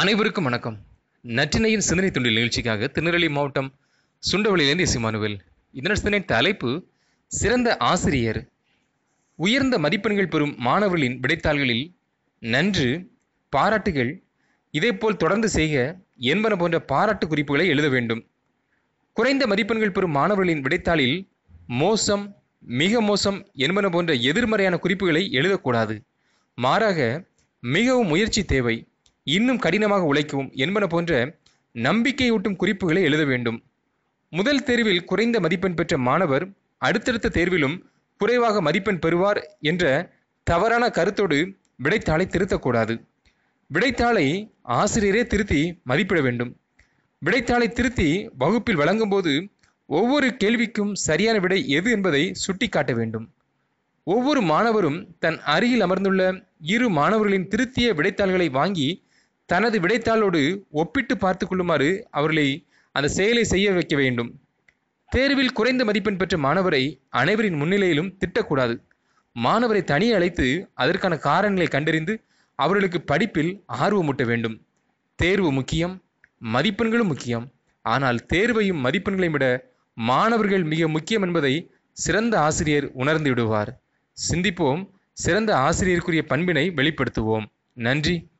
அனைவருக்கும் வணக்கம். நற்றினையின் சிந்தனை துண்டில் நிகழ்ச்சிக்காக திருநெல்வேலி மாவட்டம் சுண்டவளியிலிருந்து இசிமானுவேல் இதன சிந்தனை தலைப்பு சிறந்த ஆசிரியர் உயர்ந்த மதிப்பெண்கள் பெறும் மாணவர்களின் விடைத்தாள்களில் நன்று பாராட்டுகள் இதேபோல் தொடர்ந்து செய்க என்பன போன்ற பாராட்டு குறிப்புகளை எழுத வேண்டும். குறைந்த மதிப்பெண்கள் பெறும் மாணவர்களின் விடைத்தாளில் மோசம் மிக மோசம் என்பன போன்ற எதிர்மறையான குறிப்புகளை எழுதக்கூடாது. மாறாக மிகவும் முயற்சி தேவை. இன்னும் கடினமாக உழைக்கவும் என்பன போன்ற நம்பிக்கையூட்டும் குறிப்புகளை எழுத வேண்டும். முதல் தேர்வில் குறைந்த மதிப்பெண் பெற்ற மாணவர் அடுத்தடுத்த தேர்விலும் குறைவாக மதிப்பெண் பெறுவார் என்ற தவறான கருத்தோடு விடைத்தாளை திருத்தக்கூடாது. விடைத்தாளை ஆசிரியரே திருத்தி மதிப்பிட வேண்டும். விடைத்தாளை திருத்தி வகுப்பில் வழங்கும்போது ஒவ்வொரு கேள்விக்கும் சரியான விடை எது என்பதை சுட்டிக்காட்ட வேண்டும். ஒவ்வொரு மாணவரும் தன் அருகில் அமர்ந்துள்ள இரு மாணவர்களின் திருத்திய விடைத்தாள்களை வாங்கி தனது விடைத்தாளோடு ஒப்பிட்டு பார்த்து கொள்ளுமாறு அவர்களை அந்த செயலை செய்ய வைக்க வேண்டும். தேர்வில் குறைந்த மதிப்பெண் பெற்ற மாணவரை அனைவரின் முன்னிலையிலும் திட்டக்கூடாது. மாணவரை தனியே அழைத்து அதற்கான காரணங்களை கண்டறிந்து அவர்களுக்கு படிப்பில் ஆர்வமூட்ட வேண்டும். தேர்வு முக்கியம் மதிப்பெண்களும் முக்கியம். ஆனால் தேர்வையும் மதிப்பெண்களையும் விட மாணவர்கள் மிக முக்கியம் என்பதை சிறந்த ஆசிரியர் உணர்ந்து விடுவார். சிந்திப்போம் சிறந்த ஆசிரியருக்குரிய பண்பினை வெளிப்படுத்துவோம். நன்றி.